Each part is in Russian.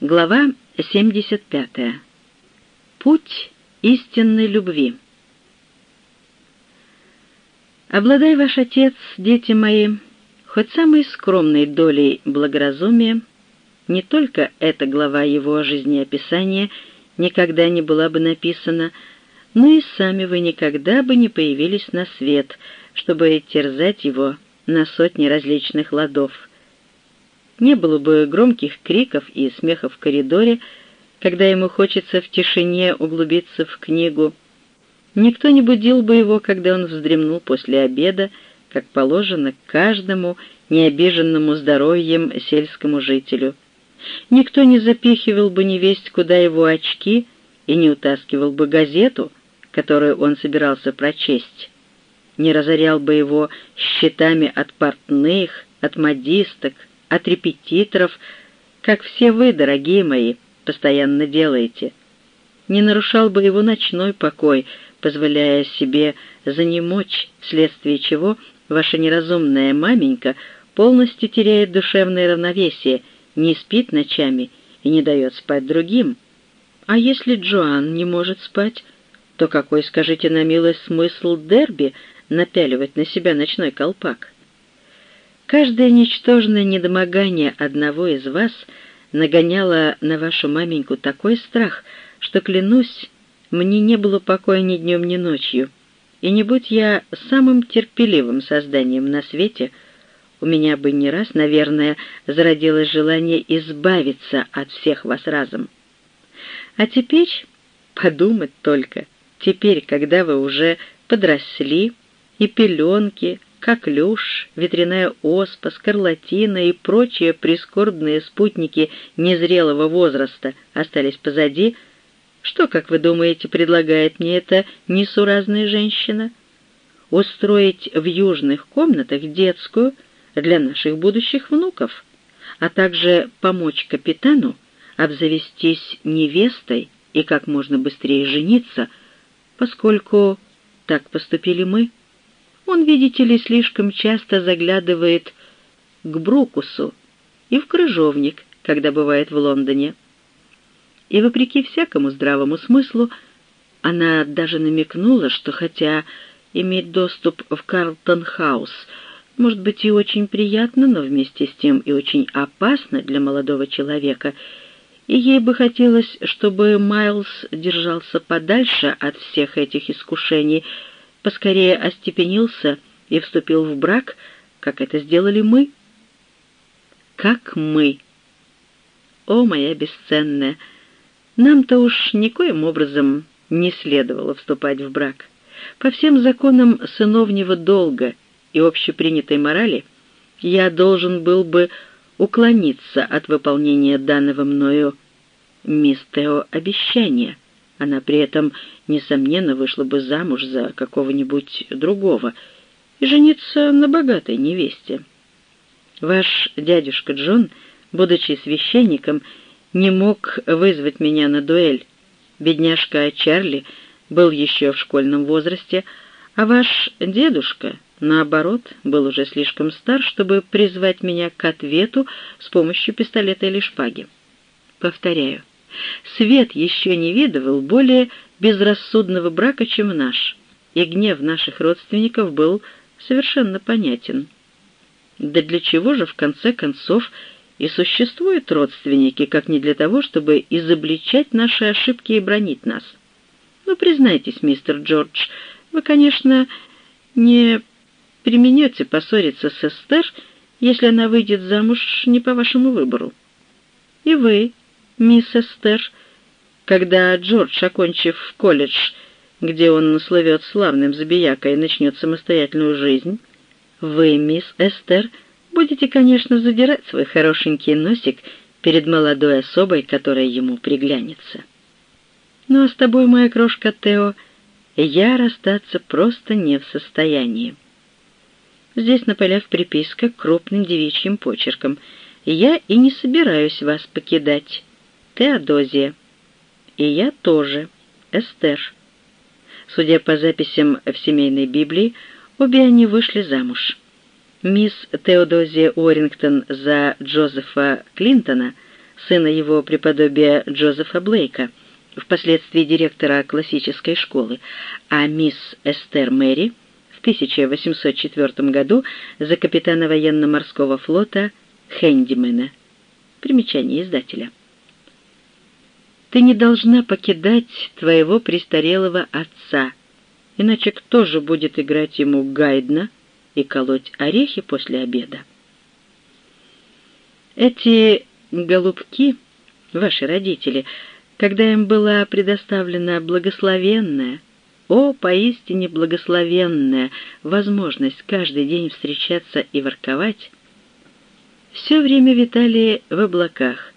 Глава 75. Путь истинной любви. Обладай ваш отец, дети мои, хоть самой скромной долей благоразумия, не только эта глава его жизнеописания никогда не была бы написана, но и сами вы никогда бы не появились на свет, чтобы терзать его на сотни различных ладов — не было бы громких криков и смеха в коридоре, когда ему хочется в тишине углубиться в книгу. Никто не будил бы его, когда он вздремнул после обеда, как положено каждому необиженному здоровьем сельскому жителю. Никто не запихивал бы невесть куда его очки и не утаскивал бы газету, которую он собирался прочесть. Не разорял бы его счетами от портных, от модисток, от репетиторов, как все вы, дорогие мои, постоянно делаете. Не нарушал бы его ночной покой, позволяя себе занемочь, вследствие чего ваша неразумная маменька полностью теряет душевное равновесие, не спит ночами и не дает спать другим. А если Джоан не может спать, то какой, скажите на милость, смысл дерби напяливать на себя ночной колпак? Каждое ничтожное недомогание одного из вас нагоняло на вашу маменьку такой страх, что, клянусь, мне не было покоя ни днем, ни ночью. И не будь я самым терпеливым созданием на свете, у меня бы не раз, наверное, зародилось желание избавиться от всех вас разом. А теперь подумать только, теперь, когда вы уже подросли, и пеленки, коклюш, ветряная оспа, скарлатина и прочие прискорбные спутники незрелого возраста остались позади, что, как вы думаете, предлагает мне эта несуразная женщина? Устроить в южных комнатах детскую для наших будущих внуков, а также помочь капитану обзавестись невестой и как можно быстрее жениться, поскольку так поступили мы. Он, видите ли, слишком часто заглядывает к Бруксу и в крыжовник, когда бывает в Лондоне. И, вопреки всякому здравому смыслу, она даже намекнула, что хотя иметь доступ в Карлтон-хаус может быть и очень приятно, но вместе с тем и очень опасно для молодого человека, и ей бы хотелось, чтобы Майлз держался подальше от всех этих искушений — поскорее остепенился и вступил в брак, как это сделали мы. Как мы. О, моя бесценная, нам-то уж никоим образом не следовало вступать в брак. По всем законам сыновнего долга и общепринятой морали я должен был бы уклониться от выполнения данного мною мисс Тео обещания — она при этом, несомненно, вышла бы замуж за какого-нибудь другого и жениться на богатой невесте. Ваш дядюшка Джон, будучи священником, не мог вызвать меня на дуэль. Бедняжка Чарли был еще в школьном возрасте, а ваш дедушка, наоборот, был уже слишком стар, чтобы призвать меня к ответу с помощью пистолета или шпаги. Повторяю, Свет еще не видывал более безрассудного брака, чем наш, и гнев наших родственников был совершенно понятен. Да для чего же, в конце концов, и существуют родственники, как не для того, чтобы изобличать наши ошибки и бронить нас? Ну, признайтесь, мистер Джордж, вы, конечно, не применете поссориться с Эстер, если она выйдет замуж не по вашему выбору. И вы, мисс Эстер, когда Джордж, окончив колледж, где он слывет славным забиякой, начнет самостоятельную жизнь, вы, мисс Эстер, будете, конечно, задирать свой хорошенький носик перед молодой особой, которая ему приглянется. Ну а с тобой, моя крошка Тео, я расстаться просто не в состоянии. Здесь на полях приписка крупным девичьим почерком. Я и не собираюсь вас покидать. Теодозия. И я тоже, Эстер. Судя по записям в семейной Библии, обе они вышли замуж. Мисс Теодозия Уоррингтон за Джозефа Клинтона, сына его преподобия Джозефа Блейка, впоследствии директора классической школы, а мисс Эстер Мэри в 1804 году за капитана военно-морского флота Хендимена. Примечание издателя. Ты не должна покидать твоего престарелого отца, иначе кто же будет играть ему гайдна и колоть орехи после обеда? Эти голубки, ваши родители, когда им была предоставлена благословенная, о, поистине благословенная возможность каждый день встречаться и ворковать, все время витали в облаках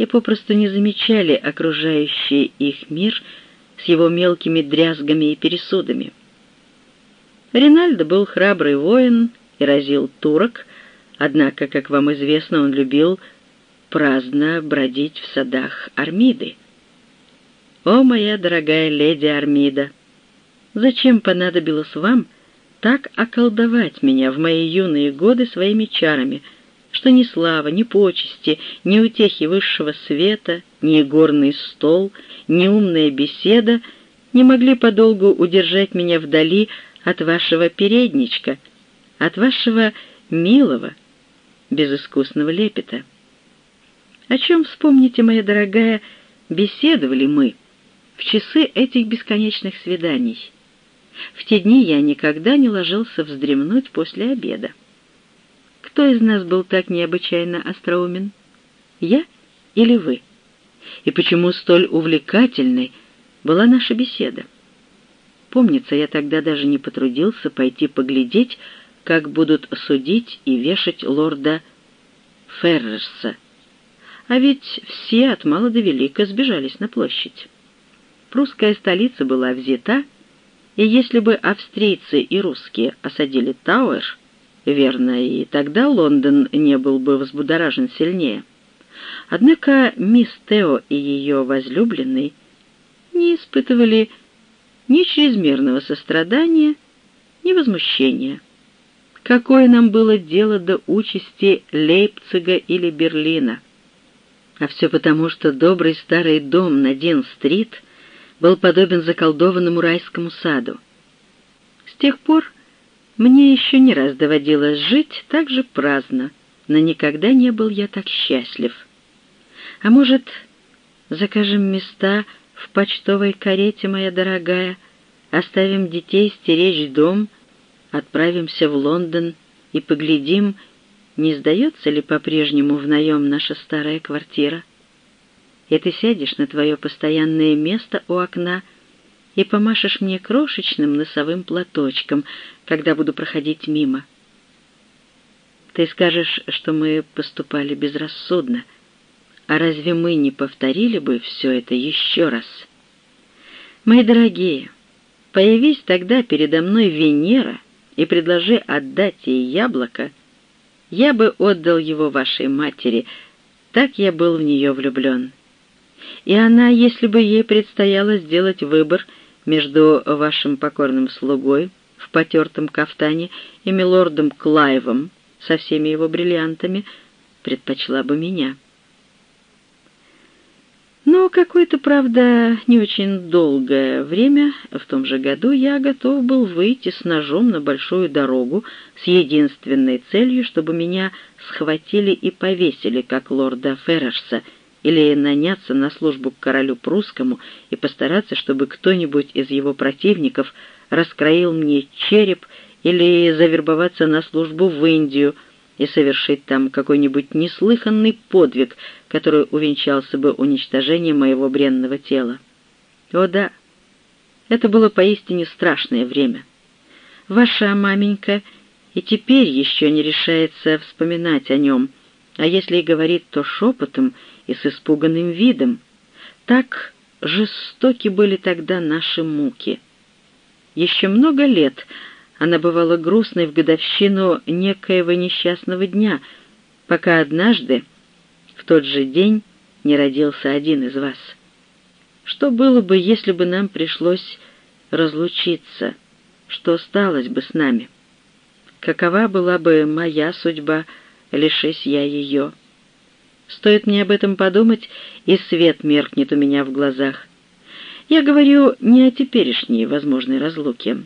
и попросту не замечали окружающий их мир с его мелкими дрязгами и пересудами. Ринальдо был храбрый воин и разил турок, однако, как вам известно, он любил праздно бродить в садах Армиды. «О, моя дорогая леди Армида, зачем понадобилось вам так околдовать меня в мои юные годы своими чарами, что ни слава, ни почести, ни утехи высшего света, ни горный стол, ни умная беседа не могли подолгу удержать меня вдали от вашего передничка, от вашего милого, безыскусного лепета. О чем, вспомните, моя дорогая, беседовали мы в часы этих бесконечных свиданий? В те дни я никогда не ложился вздремнуть после обеда. Кто из нас был так необычайно остроумен? Я или вы? И почему столь увлекательной была наша беседа? Помнится, я тогда даже не потрудился пойти поглядеть, как будут судить и вешать лорда Феррерса. А ведь все от мала до велика сбежались на площадь. Прусская столица была взята, и если бы австрийцы и русские осадили Тауэр, верно, и тогда Лондон не был бы взбудоражен сильнее. Однако мисс Тео и ее возлюбленный не испытывали ни чрезмерного сострадания, ни возмущения. Какое нам было дело до участи Лейпцига или Берлина? А все потому, что добрый старый дом на Дин-стрит был подобен заколдованному райскому саду. С тех пор мне еще не раз доводилось жить так же праздно, но никогда не был я так счастлив. А может, закажем места в почтовой карете, моя дорогая, оставим детей стеречь дом, отправимся в Лондон и поглядим, не сдается ли по-прежнему в наем наша старая квартира. И ты сядешь на твое постоянное место у окна и помашешь мне крошечным носовым платочком, когда буду проходить мимо. Ты скажешь, что мы поступали безрассудно, а разве мы не повторили бы все это еще раз? Мои дорогие, появись тогда передо мной Венера и предложи отдать ей яблоко, я бы отдал его вашей матери, так я был в нее влюблен. И она, если бы ей предстояло сделать выбор между вашим покорным слугой в потертом кафтане и милордом Клайвом со всеми его бриллиантами, предпочла бы меня. Но какое-то, правда, не очень долгое время, в том же году, я готов был выйти с ножом на большую дорогу с единственной целью, чтобы меня схватили и повесили, как лорда Феррерса, или наняться на службу к королю прусскому и постараться, чтобы кто-нибудь из его противников раскроил мне череп или завербоваться на службу в Индию — и совершить там какой-нибудь неслыханный подвиг, который увенчался бы уничтожением моего бренного тела. О да, это было поистине страшное время. Ваша маменька и теперь еще не решается вспоминать о нем, а если и говорит, то шепотом и с испуганным видом. Так жестоки были тогда наши муки. Еще много лет она бывала грустной в годовщину некоего несчастного дня, пока однажды, в тот же день, не родился один из вас. Что было бы, если бы нам пришлось разлучиться? Что сталось бы с нами? Какова была бы моя судьба, лишись я ее? Стоит мне об этом подумать, и свет меркнет у меня в глазах. Я говорю не о теперешней возможной разлуке.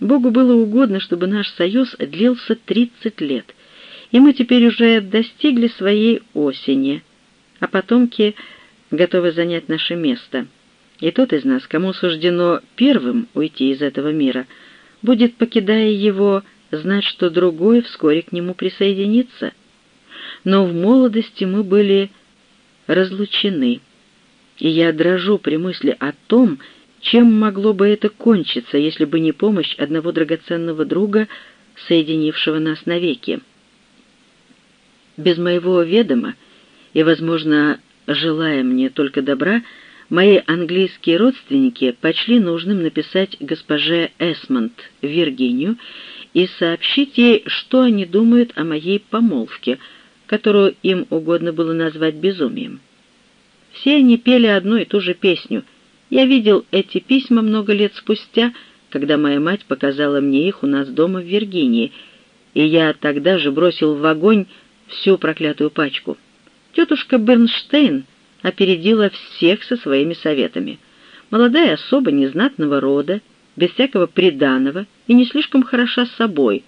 Богу было угодно, чтобы наш союз длился тридцать лет, и мы теперь уже достигли своей осени, а потомки готовы занять наше место. И тот из нас, кому суждено первым уйти из этого мира, будет, покидая его, знать, что другой вскоре к нему присоединится. Но в молодости мы были разлучены, и я дрожу при мысли о том, чем могло бы это кончиться, если бы не помощь одного драгоценного друга, соединившего нас навеки. Без моего ведома и, возможно, желая мне только добра, мои английские родственники почли нужным написать госпоже Эсмонд Виргинию и сообщить ей, что они думают о моей помолвке, которую им угодно было назвать безумием. Все они пели одну и ту же песню. Я видел эти письма много лет спустя, когда моя мать показала мне их у нас дома в Виргинии, и я тогда же бросил в огонь всю проклятую пачку. Тетушка Бернштейн опередила всех со своими советами. Молодая особа незнатного рода, без всякого приданого и не слишком хороша собой.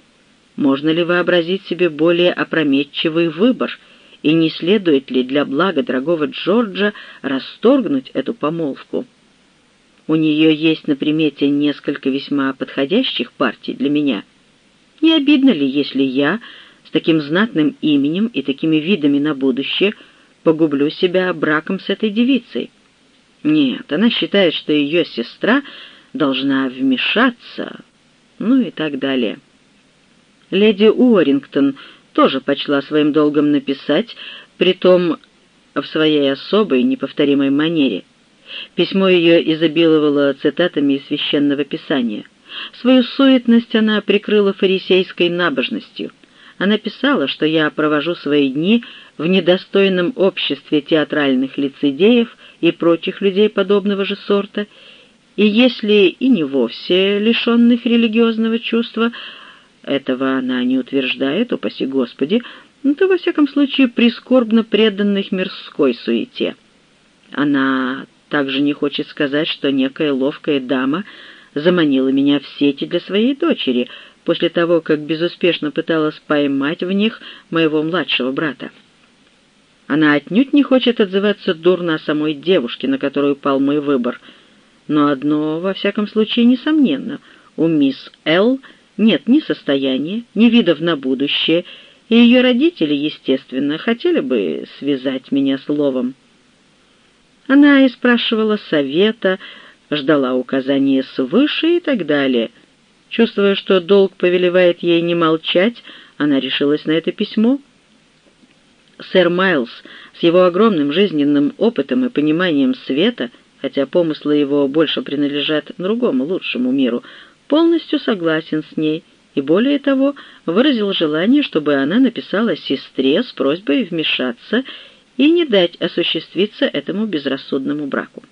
Можно ли вообразить себе более опрометчивый выбор, и не следует ли для блага дорогого Джорджа расторгнуть эту помолвку? У нее есть на примете несколько весьма подходящих партий для меня. Не обидно ли, если я с таким знатным именем и такими видами на будущее — погублю себя браком с этой девицей. Нет, она считает, что ее сестра должна вмешаться, ну и так далее. Леди Уоррингтон тоже почла своим долгом написать, притом в своей особой неповторимой манере. Письмо ее изобиловало цитатами из Священного Писания. Свою суетность она прикрыла фарисейской набожностью — она писала, что я провожу свои дни в недостойном обществе театральных лицедеев и прочих людей подобного же сорта, и если и не вовсе лишенных религиозного чувства, этого она не утверждает, упаси Господи, то, во всяком случае, прискорбно преданных мирской суете. Она также не хочет сказать, что некая ловкая дама заманила меня в сети для своей дочери — после того, как безуспешно пыталась поймать в них моего младшего брата. Она отнюдь не хочет отзываться дурно о самой девушке, на которую пал мой выбор. Но одно, во всяком случае, несомненно. У мисс Л. нет ни состояния, ни видов на будущее, и ее родители, естественно, хотели бы связать меня словом. Она и спрашивала совета, ждала указания свыше и так далее — Чувствуя, что долг повелевает ей не молчать, она решилась на это письмо. Сэр Майлз с его огромным жизненным опытом и пониманием света, хотя помыслы его больше принадлежат другому, лучшему миру, полностью согласен с ней и, более того, выразил желание, чтобы она написала сестре с просьбой вмешаться и не дать осуществиться этому безрассудному браку.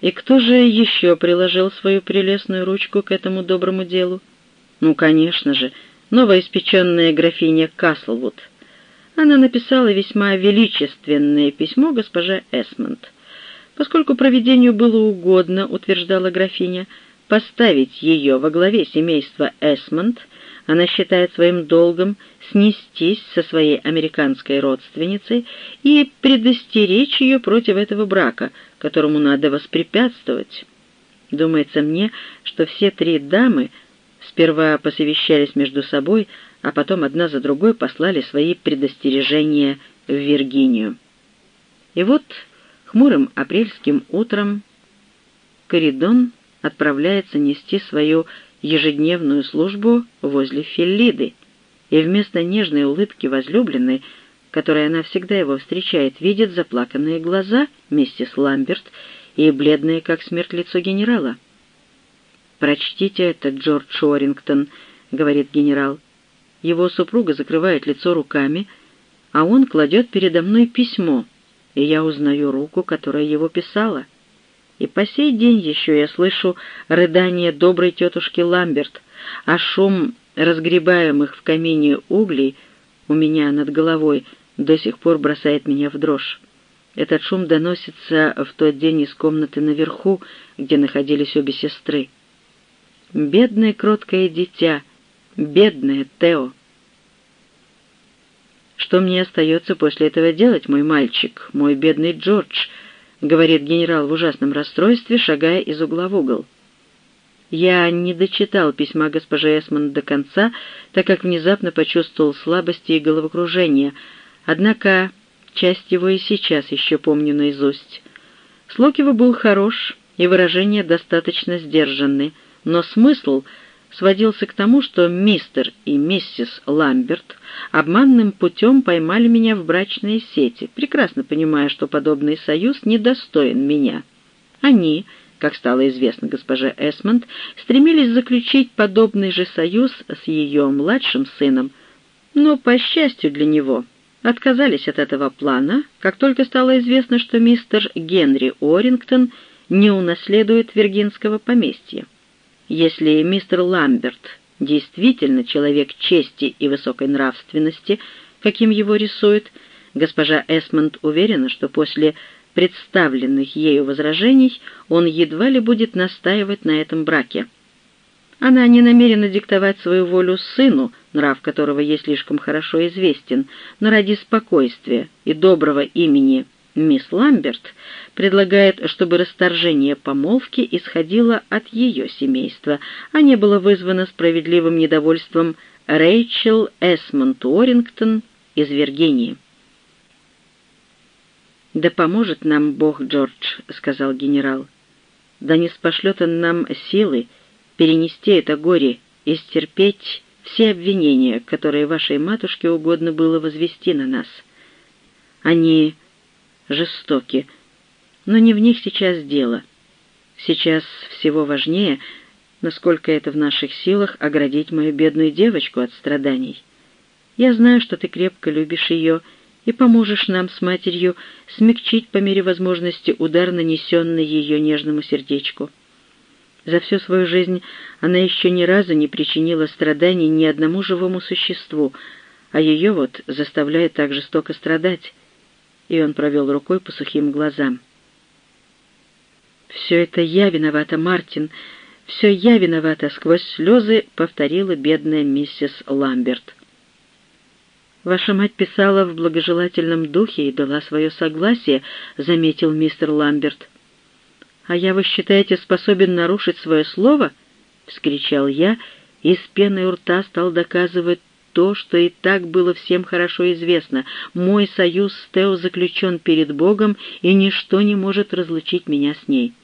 И кто же еще приложил свою прелестную ручку к этому доброму делу? Ну, конечно же, новоиспеченная графиня Каслвуд. Она написала весьма величественное письмо госпоже Эсмонд. Поскольку проведению было угодно, утверждала графиня, поставить ее во главе семейства Эсмонд, она считает своим долгом снестись со своей американской родственницей и предостеречь ее против этого брака, которому надо воспрепятствовать. Думается мне, что все три дамы сперва посовещались между собой, а потом одна за другой послали свои предостережения в Виргинию. И вот хмурым апрельским утром Коридон отправляется нести свою ежедневную службу возле Феллиды, и вместо нежной улыбки возлюбленной, которой она всегда его встречает, видит заплаканные глаза миссис Ламберт и бледное, как смерть, лицо генерала. «Прочтите это, Джордж Уоррингтон», — говорит генерал. Его супруга закрывает лицо руками, а он кладет передо мной письмо, и я узнаю руку, которая его писала. И по сей день еще я слышу рыдание доброй тетушки Ламберт, а шум разгребаемых в камине углей у меня над головой до сих пор бросает меня в дрожь. Этот шум доносится в тот день из комнаты наверху, где находились обе сестры. Бедное кроткое дитя, бедное Тео. «Что мне остается после этого делать, мой мальчик, мой бедный Джордж?» — говорит генерал в ужасном расстройстве, шагая из угла в угол. Я не дочитал письма госпожи Эсмонд до конца, так как внезапно почувствовал слабости и головокружение, однако часть его и сейчас еще помню наизусть. Его был хорош, и выражения достаточно сдержанны, но смысл сводился к тому, что мистер и миссис Ламберт обманным путем поймали меня в брачные сети, прекрасно понимая, что подобный союз недостоин меня. Они как стало известно госпоже Эсмонд, стремились заключить подобный же союз с ее младшим сыном, но, по счастью для него, отказались от этого плана, как только стало известно, что мистер Генри Орингтон не унаследует виргинского поместья. Если мистер Ламберт действительно человек чести и высокой нравственности, каким его рисует, госпожа Эсмонд уверена, что после представленных ею возражений, он едва ли будет настаивать на этом браке. Она не намерена диктовать свою волю сыну, нрав которого ей слишком хорошо известен, но ради спокойствия и доброго имени мисс Ламберт предлагает, чтобы расторжение помолвки исходило от ее семейства, а не было вызвано справедливым недовольством Рэйчел Эсмонт Уоррингтон из Виргинии. «Да поможет нам Бог, Джордж», — сказал генерал. «Да не спошлет он нам силы перенести это горе и стерпеть все обвинения, которые вашей матушке угодно было возвести на нас. Они жестоки, но не в них сейчас дело. Сейчас всего важнее, насколько это в наших силах, оградить мою бедную девочку от страданий. Я знаю, что ты крепко любишь ее, — и поможешь нам с матерью смягчить по мере возможности удар, нанесенный ее нежному сердечку. За всю свою жизнь она еще ни разу не причинила страданий ни одному живому существу, а ее вот заставляет так жестоко страдать. И он провел рукой по сухим глазам. «Все это я виновата, Мартин, все я виновата», — сквозь слезы повторила бедная миссис Ламберт. «Ваша мать писала в благожелательном духе и дала свое согласие», — заметил мистер Ламберт. «А я, вы считаете, способен нарушить свое слово?» — вскричал я, и с пеной у рта стал доказывать то, что и так было всем хорошо известно. Мой союз с Тео заключен перед Богом, и ничто не может разлучить меня с ней.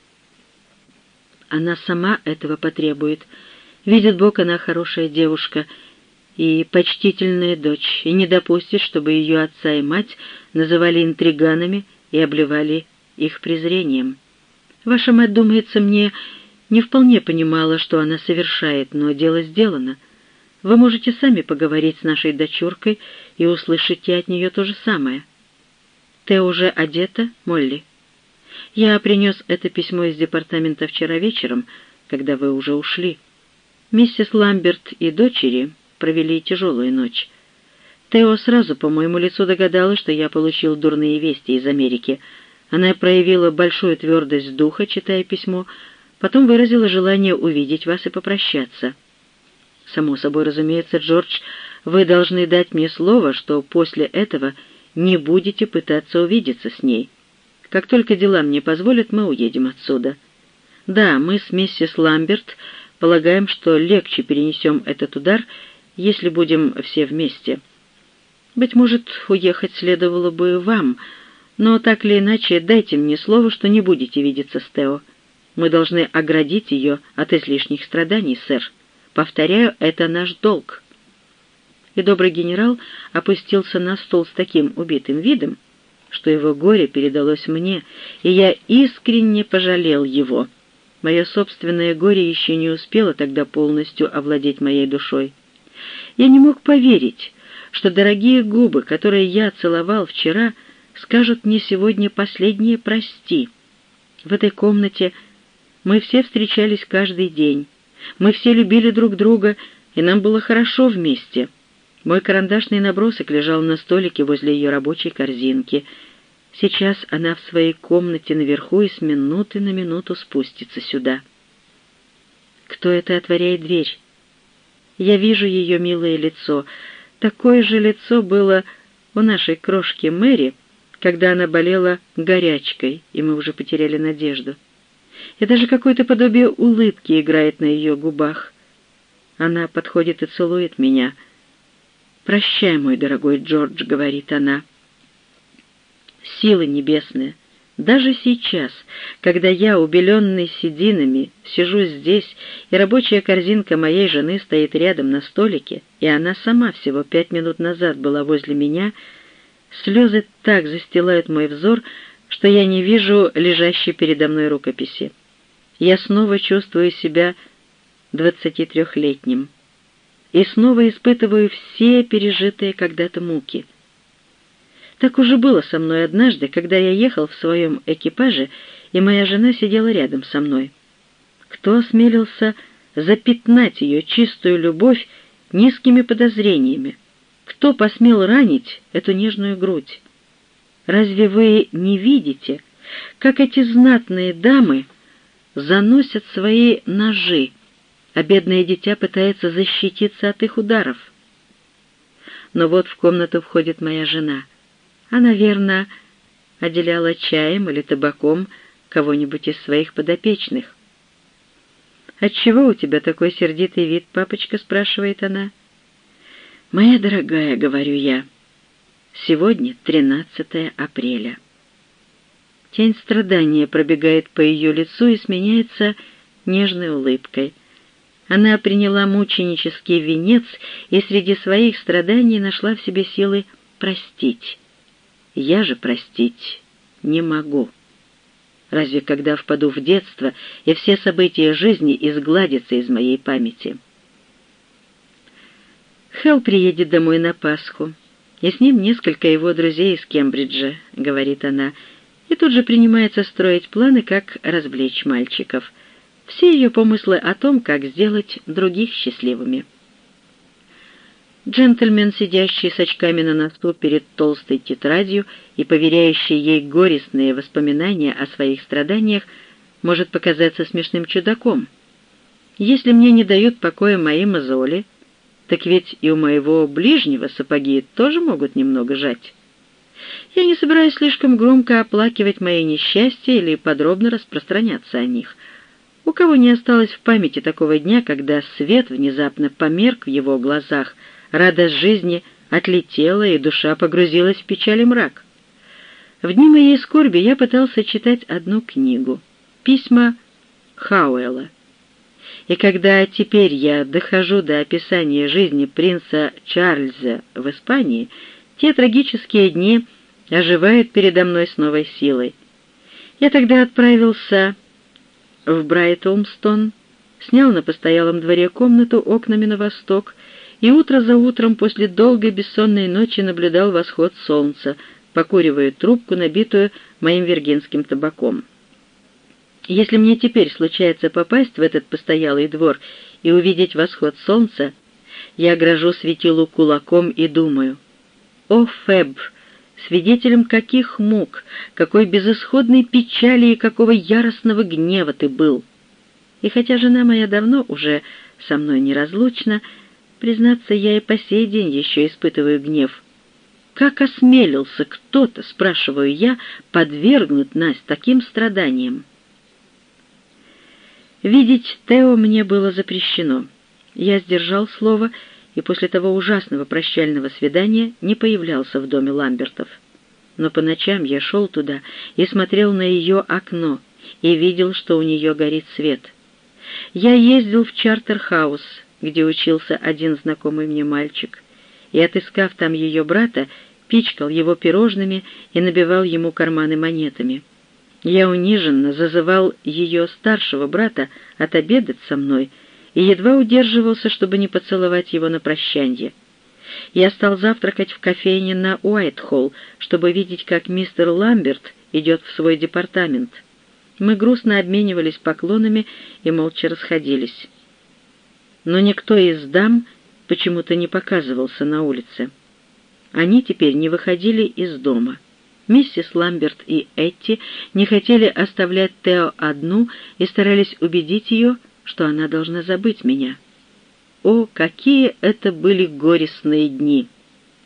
Она сама этого потребует. Видит Бог, она хорошая девушка — и почтительная дочь, и не допустит, чтобы ее отца и мать называли интриганами и обливали их презрением. Ваша мать, думается мне, не вполне понимала, что она совершает, но дело сделано. Вы можете сами поговорить с нашей дочуркой и услышите от нее то же самое. Ты уже одета, Молли? Я принес это письмо из департамента вчера вечером, когда вы уже ушли. Миссис Ламберт и дочери провели тяжелую ночь. Тео сразу по моему лицу догадалась, что я получил дурные вести из Америки. Она проявила большую твердость духа, читая письмо, потом выразила желание увидеть вас и попрощаться. Само собой, разумеется, Джордж, вы должны дать мне слово, что после этого не будете пытаться увидеться с ней. Как только дела мне позволят, мы уедем отсюда. Да, мы с миссис Ламберт полагаем, что легче перенесем этот удар, если будем все вместе. Быть может, уехать следовало бы вам, но так или иначе дайте мне слово, что не будете видеться с Тео. Мы должны оградить ее от излишних страданий, сэр. Повторяю, это наш долг». И добрый генерал опустился на стол с таким убитым видом, что его горе передалось мне, и я искренне пожалел его. Мое собственное горе еще не успело тогда полностью овладеть моей душой. Я не мог поверить, что дорогие губы, которые я целовал вчера, скажут мне сегодня последнее «прости». В этой комнате мы все встречались каждый день. Мы все любили друг друга, и нам было хорошо вместе. Мой карандашный набросок лежал на столике возле ее рабочей корзинки. Сейчас она в своей комнате наверху и с минуты на минуту спустится сюда. Кто это отворяет дверь? Я вижу ее милое лицо. Такое же лицо было у нашей крошки Мэри, когда она болела горячкой, и мы уже потеряли надежду. И даже какое-то подобие улыбки играет на ее губах. Она подходит и целует меня — «Прощай, мой дорогой Джордж», — говорит она. «Силы небесные, даже сейчас, когда я, убеленный сединами, сижу здесь, и рабочая корзинка моей жены стоит рядом на столике, и она сама всего пять минут назад была возле меня, слезы так застилают мой взор, что я не вижу лежащей передо мной рукописи. Я снова чувствую себя двадцатитрехлетним и снова испытываю все пережитые когда-то муки. Так уже было со мной однажды, когда я ехал в своем экипаже, и моя жена сидела рядом со мной. Кто осмелился запятнать ее чистую любовь низкими подозрениями? Кто посмел ранить эту нежную грудь? Разве вы не видите, как эти знатные дамы заносят свои ножи а бедное дитя пытается защититься от их ударов. Но вот в комнату входит моя жена. Она, верно, отделяла чаем или табаком кого-нибудь из своих подопечных. «Отчего у тебя такой сердитый вид, папочка?» — спрашивает она. «Моя дорогая», — говорю я, — «сегодня 13 апреля». Тень страдания пробегает по ее лицу и сменяется нежной улыбкой. Она приняла мученический венец и среди своих страданий нашла в себе силы простить. Я же простить не могу. Разве когда впаду в детство, и все события жизни изгладятся из моей памяти? Хелл приедет домой на Пасху, и с ним несколько его друзей из Кембриджа, — говорит она, и тут же принимается строить планы, как развлечь мальчиков — все ее помыслы о том, как сделать других счастливыми. Джентльмен, сидящий с очками на носу перед толстой тетрадью и поверяющий ей горестные воспоминания о своих страданиях, может показаться смешным чудаком. Если мне не дают покоя мои мозоли, так ведь и у моего ближнего сапоги тоже могут немного жать. Я не собираюсь слишком громко оплакивать мои несчастья или подробно распространяться о них — у кого не осталось в памяти такого дня, когда свет внезапно померк в его глазах, радость жизни отлетела, и душа погрузилась в печаль и мрак? В дни моей скорби я пытался читать одну книгу — письма Хауэлла. И когда теперь я дохожу до описания жизни принца Чарльза в Испании, те трагические дни оживают передо мной с новой силой. Я тогда отправился в Брайтолмстон, снял на постоялом дворе комнату окнами на восток и утро за утром после долгой бессонной ночи наблюдал восход солнца, покуривая трубку, набитую моим вергинским табаком. Если мне теперь случается попасть в этот постоялый двор и увидеть восход солнца, я грожу светилу кулаком и думаю, «О, Феб!» свидетелем каких мук, какой безысходной печали и какого яростного гнева ты был. И хотя жена моя давно уже со мной неразлучна, признаться, я и по сей день еще испытываю гнев. Как осмелился кто-то, спрашиваю я, подвергнуть нас таким страданиям? Видеть Тео мне было запрещено. Я сдержал слово и после того ужасного прощального свидания не появлялся в доме Ламбертов. Но по ночам я шел туда и смотрел на ее окно и видел, что у нее горит свет. Я ездил в Чартерхаус, где учился один знакомый мне мальчик, и, отыскав там ее брата, пичкал его пирожными и набивал ему карманы монетами. Я униженно зазывал ее старшего брата отобедать со мной — и едва удерживался, чтобы не поцеловать его на прощанье. Я стал завтракать в кофейне на Уайтхолл, чтобы видеть, как мистер Ламберт идет в свой департамент. Мы грустно обменивались поклонами и молча расходились. Но никто из дам почему-то не показывался на улице. Они теперь не выходили из дома. Миссис Ламберт и Этти не хотели оставлять Тео одну и старались убедить ее, что она должна забыть меня. О, какие это были горестные дни!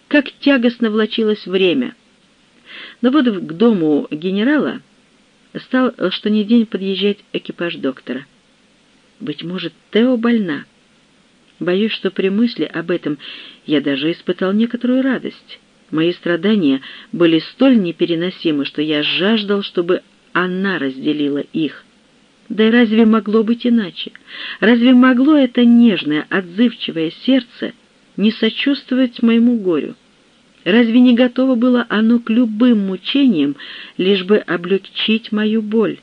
Как тягостно влачилось время! Но вот к дому генерала стал что ни день подъезжать экипаж доктора. Быть может, Тео больна. Боюсь, что при мысли об этом я даже испытал некоторую радость. Мои страдания были столь непереносимы, что я жаждал, чтобы она разделила их. Да и разве могло быть иначе? Разве могло это нежное, отзывчивое сердце не сочувствовать моему горю? Разве не готово было оно к любым мучениям, лишь бы облегчить мою боль?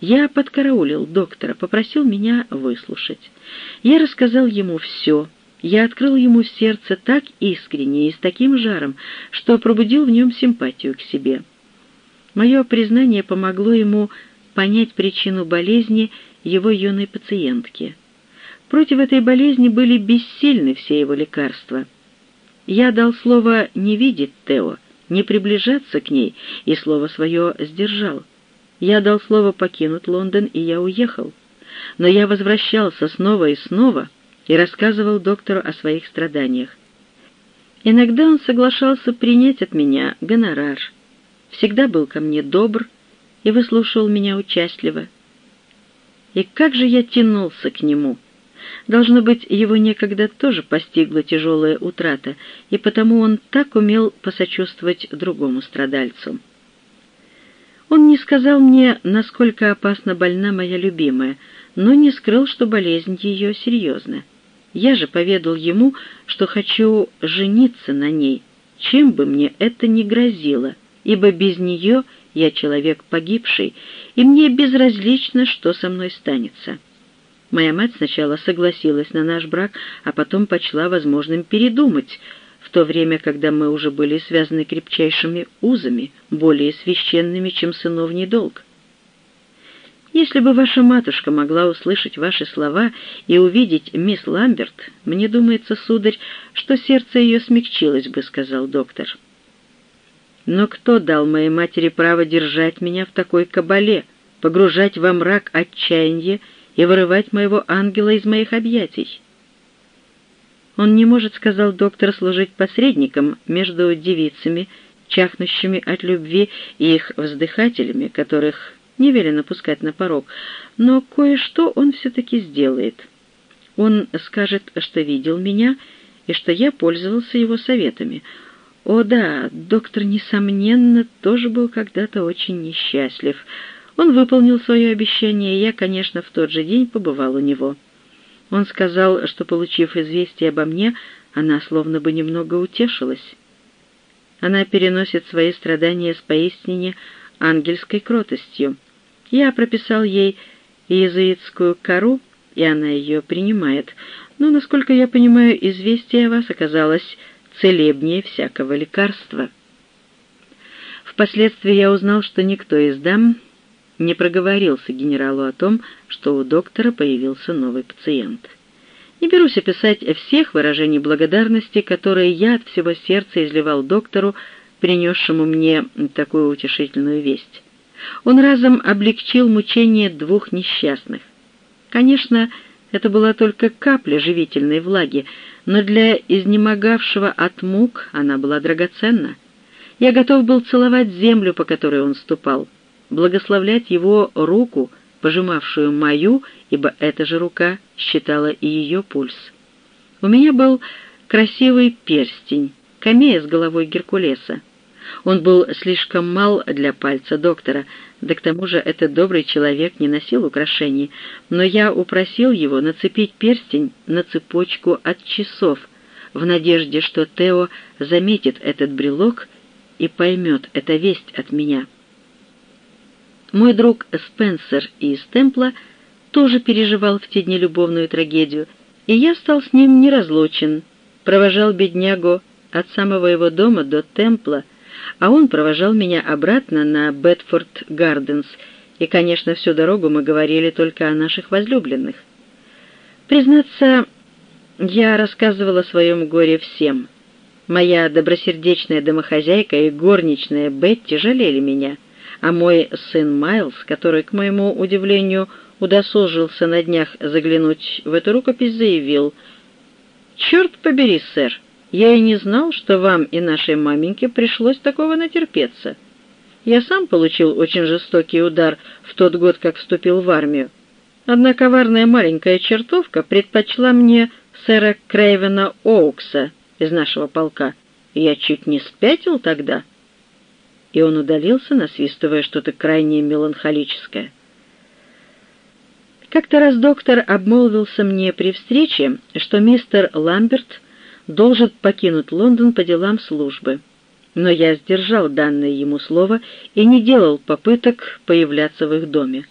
Я подкараулил доктора, попросил меня выслушать. Я рассказал ему все. Я открыл ему сердце так искренне и с таким жаром, что пробудил в нем симпатию к себе. Мое признание помогло ему понять причину болезни его юной пациентки. Против этой болезни были бессильны все его лекарства. Я дал слово не видеть Тео, не приближаться к ней, и слово свое сдержал. Я дал слово покинуть Лондон, и я уехал. Но я возвращался снова и снова и рассказывал доктору о своих страданиях. Иногда он соглашался принять от меня гонорар. Всегда был ко мне добр и выслушивал меня участливо. И как же я тянулся к нему! Должно быть, его некогда тоже постигла тяжелая утрата, и потому он так умел посочувствовать другому страдальцу. Он не сказал мне, насколько опасно больна моя любимая, но не скрыл, что болезнь ее серьезна. Я же поведал ему, что хочу жениться на ней, чем бы мне это ни грозило, ибо без нее я человек погибший, и мне безразлично, что со мной станется. Моя мать сначала согласилась на наш брак, а потом почла возможным передумать — в то время, когда мы уже были связаны крепчайшими узами, более священными, чем сыновний долг. Если бы ваша матушка могла услышать ваши слова и увидеть мисс Ламберт, мне думается, сударь, что сердце ее смягчилось бы, — сказал доктор. Но кто дал моей матери право держать меня в такой кабале, погружать во мрак отчаяния и вырывать моего ангела из моих объятий? Он не может, сказал доктор, служить посредником между девицами, чахнущими от любви, и их вздыхателями, которых не велено пускать на порог, но кое-что он все-таки сделает. Он скажет, что видел меня и что я пользовался его советами. О да, доктор, несомненно, тоже был когда-то очень несчастлив. Он выполнил свое обещание, и я, конечно, в тот же день побывал у него. Он сказал, что, получив известие обо мне, она словно бы немного утешилась. Она переносит свои страдания с поистине ангельской кротостью. Я прописал ей иезуитскую кору, и она ее принимает, но, насколько я понимаю, известие о вас оказалось целебнее всякого лекарства. Впоследствии я узнал, что никто из дам не проговорился генералу о том, что у доктора появился новый пациент. Не берусь описать всех выражений благодарности, которые я от всего сердца изливал доктору, принесшему мне такую утешительную весть. Он разом облегчил мучения двух несчастных. Конечно, это была только капля живительной влаги, но для изнемогавшего от мук она была драгоценна. Я готов был целовать землю, по которой он ступал благословлять его руку, пожимавшую мою, ибо эта же рука считала и ее пульс. У меня был красивый перстень, камея с головой Геркулеса. Он был слишком мал для пальца доктора, да к тому же этот добрый человек не носил украшений, но я упросил его нацепить перстень на цепочку от часов, в надежде, что Тео заметит этот брелок и поймет это весть от меня. Мой друг Спенсер из Темпла тоже переживал в те дни любовную трагедию, и я стал с ним неразлучен, провожал беднягу от самого его дома до Темпла, а он провожал меня обратно на Бетфорд Гарденс, и, конечно, всю дорогу мы говорили только о наших возлюбленных. Признаться, Я рассказывала о своем горе всем. Моя добросердечная домохозяйка и горничная Бетти жалели меня, а мой сын Майлз, который, к моему удивлению, удосужился на днях заглянуть в эту рукопись, заявил, «Черт побери, сэр, я и не знал, что вам и нашей маменьке пришлось такого натерпеться. Я сам получил очень жестокий удар в тот год, как вступил в армию. Одна коварная маленькая чертовка предпочла мне сэра Крейвена Оукса из нашего полка. Я чуть не спятил тогда. И он удалился, насвистывая что-то крайне меланхолическое. Как-то раз доктор обмолвился мне при встрече, что мистер Ламберт должен покинуть Лондон по делам службы. Но я сдержал данное ему слово и не делал попыток появляться в их доме.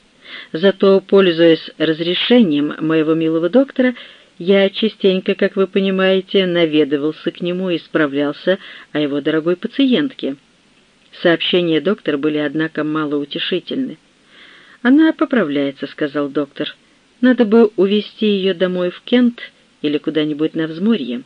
Зато, пользуясь разрешением моего милого доктора, я частенько, как вы понимаете, наведывался к нему и справлялся о его дорогой пациентке. Сообщения доктора были, однако, малоутешительны. «Она поправляется», — сказал доктор. «Надо бы увезти ее домой в Кент или куда-нибудь на взморье».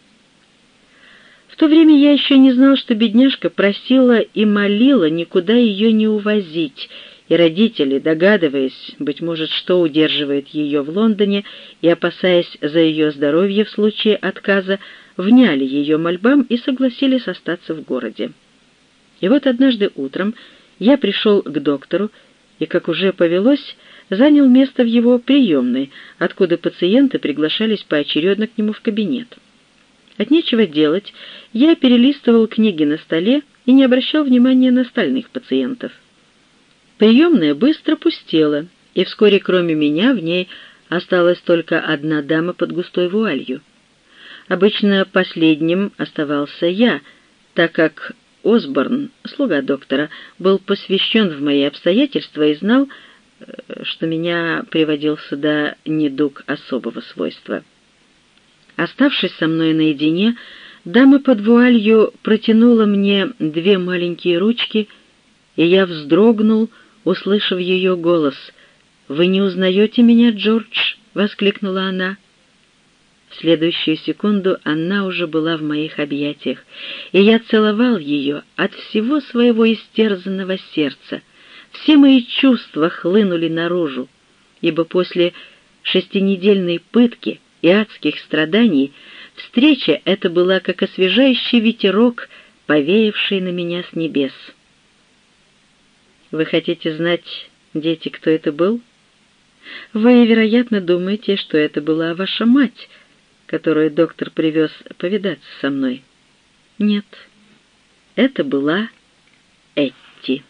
То время я еще не знал, что бедняжка просила и молила никуда ее не увозить, и родители, догадываясь, быть может, что удерживает ее в Лондоне и опасаясь за ее здоровье в случае отказа, вняли ее мольбам и согласились остаться в городе. И вот однажды утром я пришел к доктору и, как уже повелось, занял место в его приемной, откуда пациенты приглашались поочередно к нему в кабинет. От нечего делать я перелистывал книги на столе и не обращал внимания на остальных пациентов. Приемная быстро пустела, и вскоре кроме меня в ней осталась только одна дама под густой вуалью. Обычно последним оставался я, так как Осборн, слуга доктора, был посвящен в мои обстоятельства и знал, э, что меня приводил сюда недуг особого свойства. Оставшись со мной наедине, дама под вуалью протянула мне две маленькие ручки, и я вздрогнул, услышав ее голос. «Вы не узнаете меня, Джордж?» — воскликнула она. В следующую секунду она уже была в моих объятиях, и я целовал ее от всего своего истерзанного сердца. Все мои чувства хлынули наружу, ибо после шестинедельной пытки и адских страданий встреча эта была как освежающий ветерок, повеявший на меня с небес. Вы хотите знать, дети, кто это был? Вы, вероятно, думаете, что это была ваша мать, которую доктор привез повидаться со мной. Нет, это была Этти.